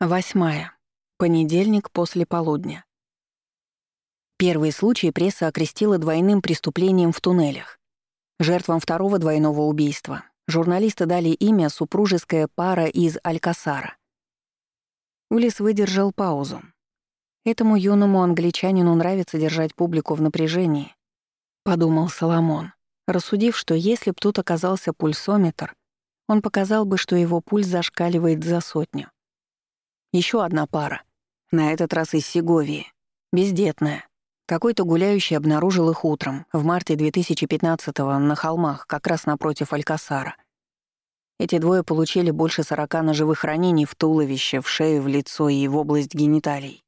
Восьмая. Понедельник после полудня. Первый случай пресса окрестила двойным преступлением в туннелях. Жертвам второго двойного убийства журналисты дали имя супружеская пара из Алькасара. Улис выдержал паузу. Этому юному англичанину нравится держать публику в напряжении, подумал Соломон, рассудив, что если б тут оказался пульсометр, он показал бы, что его пульс зашкаливает за сотню. Еще одна пара. На этот раз из Сеговии. Бездетная. Какой-то гуляющий обнаружил их утром, в марте 2015-го, на холмах, как раз напротив Алькасара. Эти двое получили больше сорока ножевых ранений в туловище, в шею, в лицо и в область гениталий.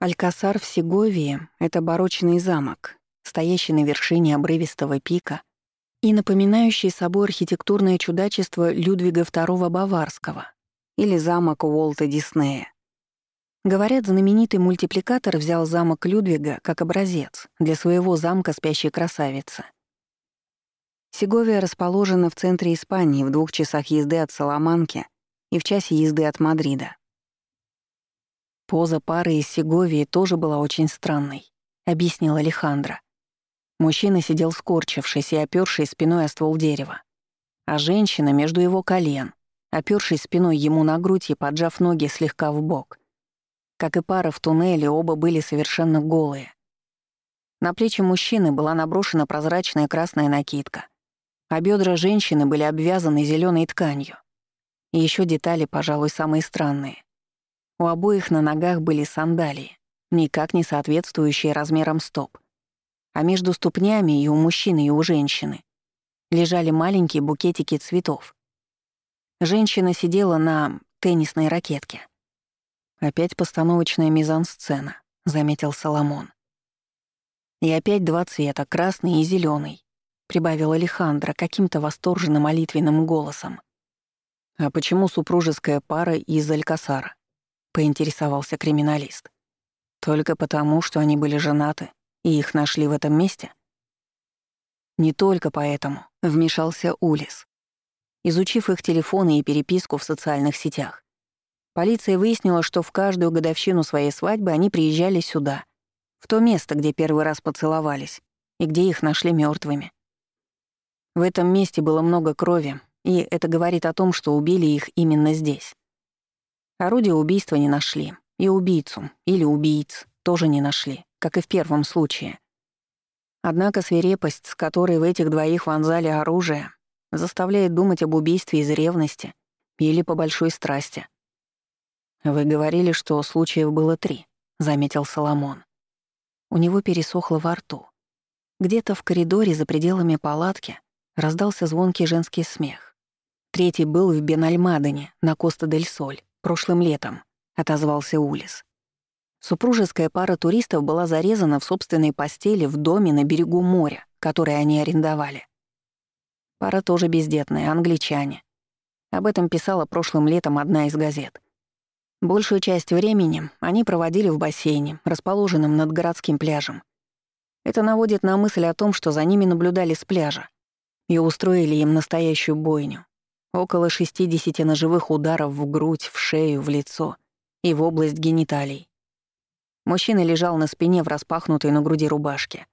Алькасар в Сеговии — это барочный замок, стоящий на вершине обрывистого пика и напоминающий собой архитектурное чудачество Людвига II Баварского, или замок Уолта Диснея. Говорят, знаменитый мультипликатор взял замок Людвига как образец для своего замка спящей красавицы. Сеговия расположена в центре Испании в двух часах езды от Саламанки и в часе езды от Мадрида. Поза пары из Сеговии тоже была очень странной, объяснила Алехандро. Мужчина сидел скорчившись и опёршись спиной о ствол дерева, а женщина между его колен, опёршись спиной ему на грудь и поджав ноги слегка в бок. Как и пара в туннеле, оба были совершенно голые. На плечи мужчины была наброшена прозрачная красная накидка, а бедра женщины были обвязаны зеленой тканью. И еще детали, пожалуй, самые странные. У обоих на ногах были сандалии, никак не соответствующие размерам стоп. А между ступнями и у мужчины, и у женщины лежали маленькие букетики цветов, Женщина сидела на теннисной ракетке. «Опять постановочная мизансцена», — заметил Соломон. «И опять два цвета, красный и зеленый, прибавила Алехандро каким-то восторженным молитвенным голосом. «А почему супружеская пара из Алькасара?» — поинтересовался криминалист. «Только потому, что они были женаты, и их нашли в этом месте?» «Не только поэтому», — вмешался Улис изучив их телефоны и переписку в социальных сетях. Полиция выяснила, что в каждую годовщину своей свадьбы они приезжали сюда, в то место, где первый раз поцеловались, и где их нашли мертвыми. В этом месте было много крови, и это говорит о том, что убили их именно здесь. Орудие убийства не нашли, и убийцу, или убийц, тоже не нашли, как и в первом случае. Однако свирепость, с которой в этих двоих вонзали оружие, заставляет думать об убийстве из ревности или по большой страсти. «Вы говорили, что случаев было три», — заметил Соломон. У него пересохло во рту. Где-то в коридоре за пределами палатки раздался звонкий женский смех. Третий был в Бенальмадене, на Коста-дель-Соль, прошлым летом, отозвался Улис. Супружеская пара туристов была зарезана в собственной постели в доме на берегу моря, который они арендовали. Пара тоже бездетная, англичане. Об этом писала прошлым летом одна из газет. Большую часть времени они проводили в бассейне, расположенном над городским пляжем. Это наводит на мысль о том, что за ними наблюдали с пляжа и устроили им настоящую бойню. Около 60 ножевых ударов в грудь, в шею, в лицо и в область гениталий. Мужчина лежал на спине в распахнутой на груди рубашке.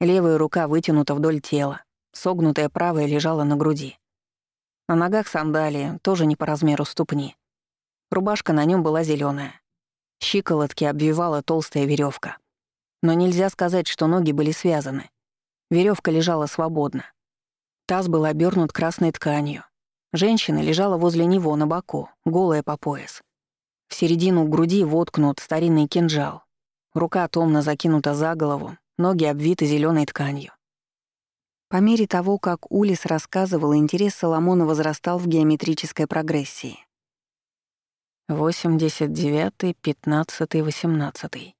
Левая рука вытянута вдоль тела, Согнутая правая лежала на груди. На ногах сандалии, тоже не по размеру ступни. Рубашка на нем была зеленая. Щиколотки обвивала толстая веревка. Но нельзя сказать, что ноги были связаны. Веревка лежала свободно. Таз был обернут красной тканью. Женщина лежала возле него на боку, голая по пояс. В середину груди воткнут старинный кинжал. Рука томно закинута за голову, ноги обвиты зеленой тканью. По мере того, как Улис рассказывал, интерес Соломона возрастал в геометрической прогрессии. 89-й, 15-й, 18-й,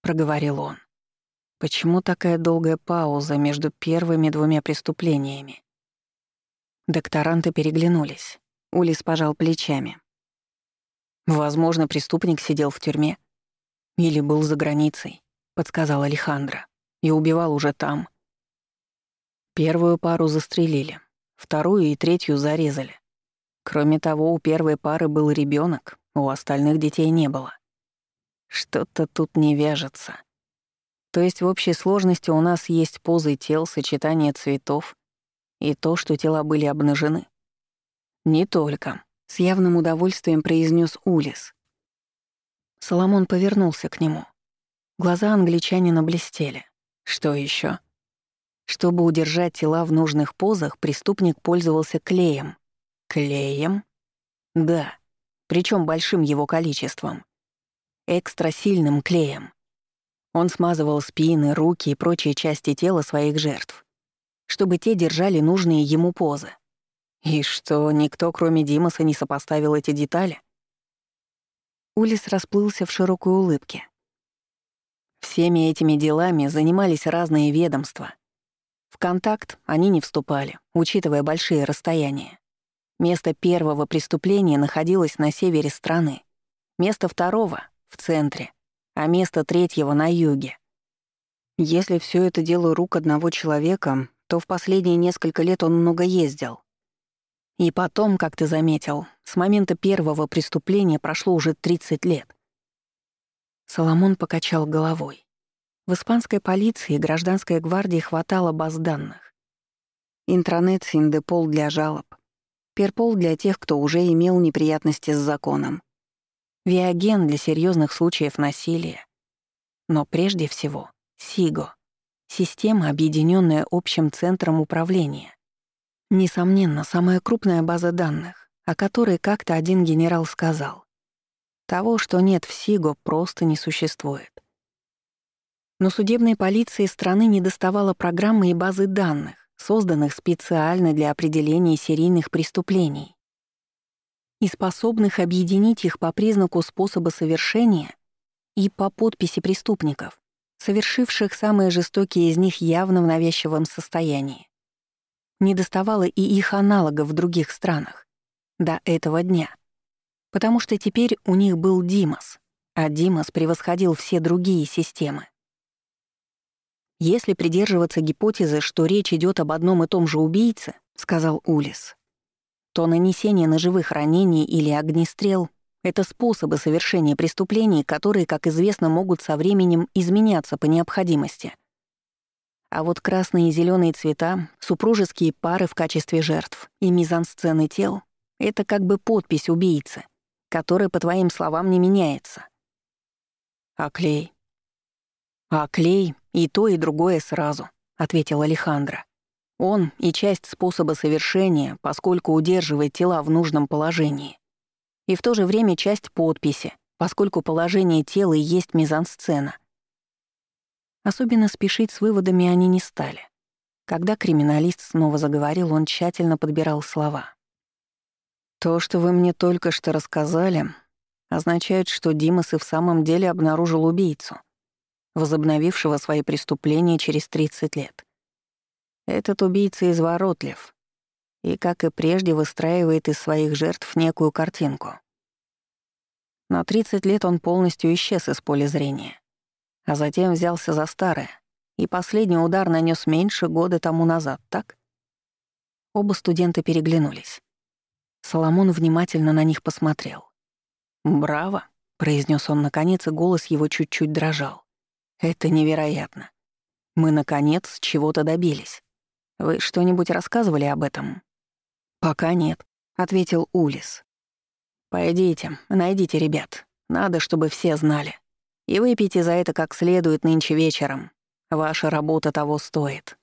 проговорил он. Почему такая долгая пауза между первыми двумя преступлениями? Докторанты переглянулись. Улис пожал плечами. Возможно, преступник сидел в тюрьме. Или был за границей, подсказал Алехандро. И убивал уже там. Первую пару застрелили, вторую и третью зарезали. Кроме того, у первой пары был ребенок, У остальных детей не было. Что-то тут не вяжется. То есть в общей сложности у нас есть позы тел, сочетание цветов и то, что тела были обнажены. Не только. С явным удовольствием произнес Улис. Соломон повернулся к нему. Глаза англичанина блестели. Что еще? Чтобы удержать тела в нужных позах, преступник пользовался клеем. Клеем? Да. Причем большим его количеством. Экстрасильным клеем. Он смазывал спины, руки и прочие части тела своих жертв, чтобы те держали нужные ему позы. И что, никто, кроме Димаса, не сопоставил эти детали? Улис расплылся в широкой улыбке. Всеми этими делами занимались разные ведомства. В контакт они не вступали, учитывая большие расстояния. Место первого преступления находилось на севере страны, место второго — в центре, а место третьего — на юге. Если все это дело рук одного человека, то в последние несколько лет он много ездил. И потом, как ты заметил, с момента первого преступления прошло уже 30 лет. Соломон покачал головой. В испанской полиции и гражданской гвардии хватало баз данных. Интранет Синдепол для жалоб. Перпол для тех, кто уже имел неприятности с законом. Виаген для серьезных случаев насилия. Но прежде всего СИГО — система, объединенная общим центром управления. Несомненно, самая крупная база данных, о которой как-то один генерал сказал. Того, что нет в СИГО, просто не существует. Но судебной полиции страны не доставало программы и базы данных, созданных специально для определения серийных преступлений и способных объединить их по признаку способа совершения и по подписи преступников, совершивших самые жестокие из них явно в навязчивом состоянии. Не доставало и их аналогов в других странах. До этого дня. Потому что теперь у них был Димас, а Димас превосходил все другие системы. «Если придерживаться гипотезы, что речь идет об одном и том же убийце», — сказал Улис, то нанесение ножевых ранений или огнестрел — это способы совершения преступлений, которые, как известно, могут со временем изменяться по необходимости. А вот красные и зеленые цвета, супружеские пары в качестве жертв и мизансцены тел — это как бы подпись убийцы, которая, по твоим словам, не меняется. А клей? А клей «И то, и другое сразу», — ответил Алехандро. «Он и часть способа совершения, поскольку удерживает тела в нужном положении. И в то же время часть подписи, поскольку положение тела и есть мизансцена. Особенно спешить с выводами они не стали. Когда криминалист снова заговорил, он тщательно подбирал слова. «То, что вы мне только что рассказали, означает, что Димас и в самом деле обнаружил убийцу», возобновившего свои преступления через 30 лет. Этот убийца изворотлив и, как и прежде, выстраивает из своих жертв некую картинку. На 30 лет он полностью исчез из поля зрения, а затем взялся за старое, и последний удар нанес меньше года тому назад, так? Оба студента переглянулись. Соломон внимательно на них посмотрел. «Браво», — произнес он наконец, и голос его чуть-чуть дрожал. Это невероятно. Мы, наконец, чего-то добились. Вы что-нибудь рассказывали об этом? Пока нет, ответил Улис. Пойдите, найдите ребят. Надо, чтобы все знали. И выпейте за это как следует нынче вечером. Ваша работа того стоит.